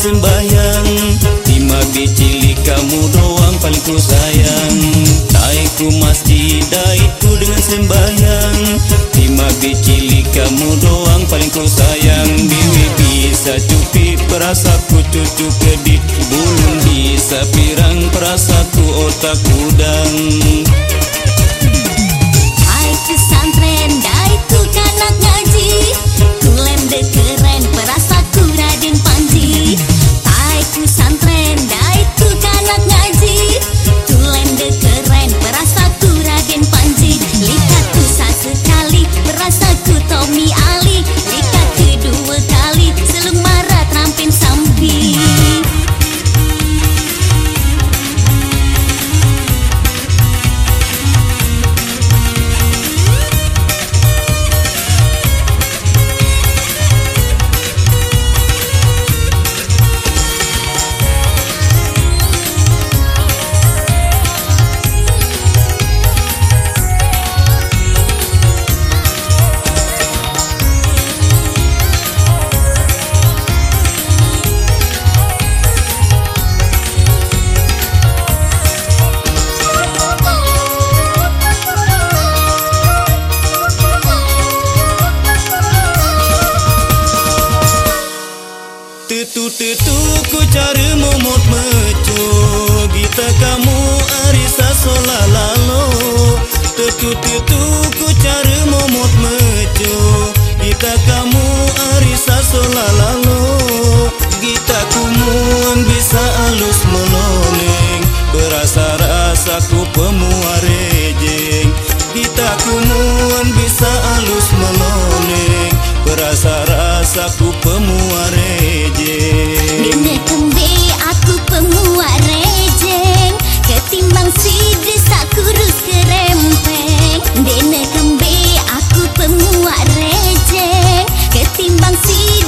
sembahyang. Lima bicili kamu doang paling ku sayang. Taiku masjid itu dengan sembahyang. Lima bicili kamu doang paling ku sayang. Bibi bisa cupi perasa ku cucu kedip Bulu bisa pirang perasa ku otak udang. Tetu-tetu ku cari momot mecu Gita kamu arisa sola lalo Tetu-tetu ku cari momot mecu Gita kamu arisa sola lalo Gita kumuan bisa alus meloneng Berasa-rasa ku pemuarejeng Gita kumuan bisa alus meloneng Berasa-rasa ku pemuarejeng Dene kembe aku pemuat rejeng Ketimbang si desa kurus kerempeng. Dene kembe aku pemuat rejeng Ketimbang si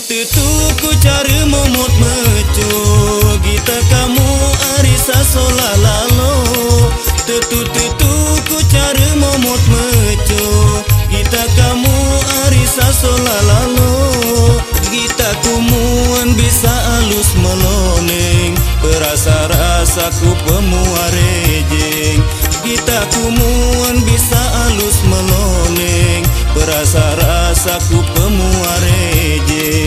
Tetu-tetu ku cari momot mecu. Gita kamu arisa sola lalo Tetu-tetu ku cari momot mecu. Gita kamu arisa sola lalo Gita kumuan bisa alus meloneng Berasa-rasa ku pemuarejeng Gita kumuan bisa alus meloneng Berasa-rasa ku pemuarejeng